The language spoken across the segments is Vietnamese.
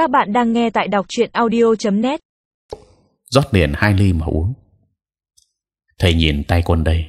Các bạn đang nghe tại đọc truyện audio.net. rót liền hai ly mà uống. Thầy nhìn tay con đây,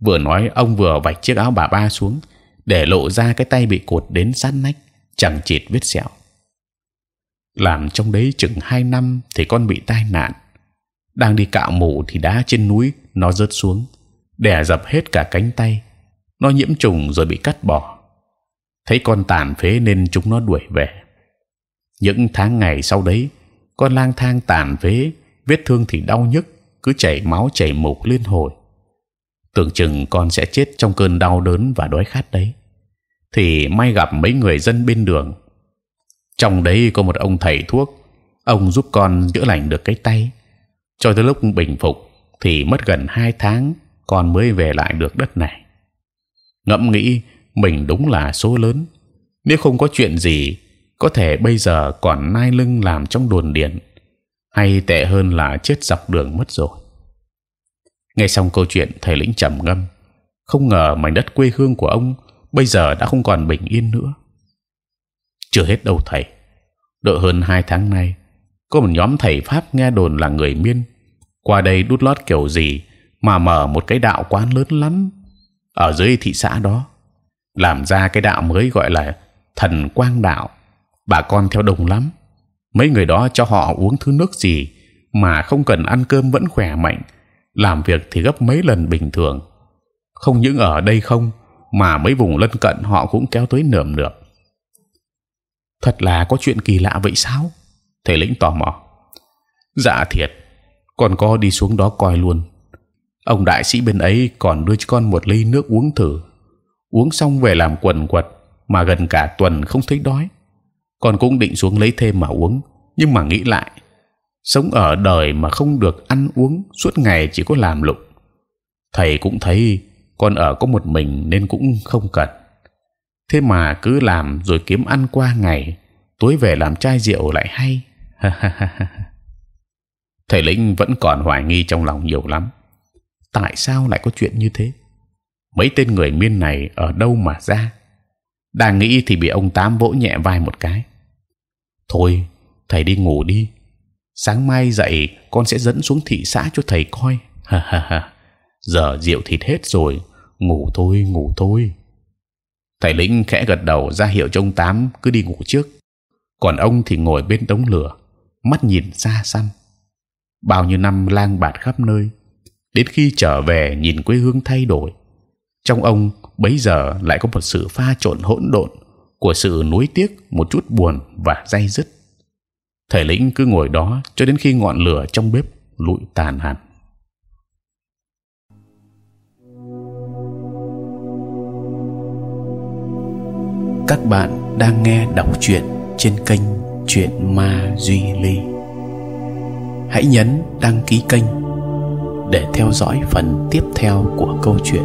vừa nói ông vừa vạch chiếc áo bà ba xuống để lộ ra cái tay bị cột đến sát nách, chẳng chịt vết sẹo. Làm trong đấy chừng hai năm thì con bị tai nạn, đang đi cạo mủ thì đá trên núi nó rớt xuống, đè dập hết cả cánh tay, nó nhiễm trùng rồi bị cắt bỏ. Thấy con tàn phế nên chúng nó đuổi về. Những tháng ngày sau đấy, con lang thang tàn phế, vết thương thì đau nhức, cứ chảy máu chảy mục liên hồi. Tưởng chừng con sẽ chết trong cơn đau đớn và đói khát đấy. Thì may gặp mấy người dân bên đường. Trong đấy có một ông thầy thuốc, ông giúp con chữa lành được cái tay. Cho tới lúc bình phục thì mất gần hai tháng con mới về lại được đất này. Ngẫm nghĩ mình đúng là số lớn. Nếu không có chuyện gì, có thể bây giờ còn nai lưng làm trong đồn điện, hay tệ hơn là chết dọc đường mất rồi. Nghe xong câu chuyện, thầy lĩnh trầm ngâm. Không ngờ mảnh đất quê hương của ông bây giờ đã không còn bình yên nữa. Chưa hết đâu thầy. Đợi hơn hai tháng nay, có một nhóm thầy pháp nghe đồn là người miên qua đây đút lót kiểu gì mà mở một cái đạo quán lớn lắm ở dưới thị xã đó làm ra cái đạo mới gọi là thần quang đạo bà con theo đồng lắm. Mấy người đó cho họ uống thứ nước gì mà không cần ăn cơm vẫn khỏe mạnh, làm việc thì gấp mấy lần bình thường. Không những ở đây không, mà mấy vùng lân cận họ cũng kéo tới nườm nượp. Thật là có chuyện kỳ lạ vậy sao? Thầy lĩnh tò mò. Dạ thiệt còn có đi xuống đó coi luôn. Ông đại sĩ bên ấy còn đưa cho con một ly nước uống thử. Uống xong về làm quần quật mà gần cả tuần không thấy đói con cũng định xuống lấy thêm mà uống. Nhưng mà nghĩ lại, sống ở đời mà không được ăn uống, suốt ngày chỉ có làm lụng. Thầy cũng thấy con ở có một mình nên cũng không cần. Thế mà cứ làm rồi kiếm ăn qua ngày, tối về làm chai rượu lại hay. Thầy lĩnh vẫn còn hoài nghi trong lòng nhiều lắm. Tại sao lại có chuyện như thế? Mấy tên người miên này ở đâu mà ra? Đang nghĩ thì bị ông tám vỗ nhẹ vai một cái. Thôi, thầy đi ngủ đi. Sáng mai dậy, con sẽ dẫn xuống thị xã cho thầy coi. Ha ha ha. Giờ rượu thịt hết rồi. Ngủ thôi ngủ thôi. Thầy lĩnh khẽ gật đầu, ra hiệu cho ông tám cứ đi ngủ trước. Còn ông thì ngồi bên đống lửa, mắt nhìn xa xăm. Bao nhiêu năm lang bạt khắp nơi, đến khi trở về nhìn quê hương thay đổi. Trong ông bấy giờ lại có một sự pha trộn hỗn độn của sự nuối tiếc, một chút buồn và day dứt. Thầy lĩnh cứ ngồi đó cho đến khi ngọn lửa trong bếp lụi tàn hẳn. Các bạn đang nghe đọc truyện trên kênh truyện ma duy ly. Hãy nhấn đăng ký kênh để theo dõi phần tiếp theo của câu chuyện.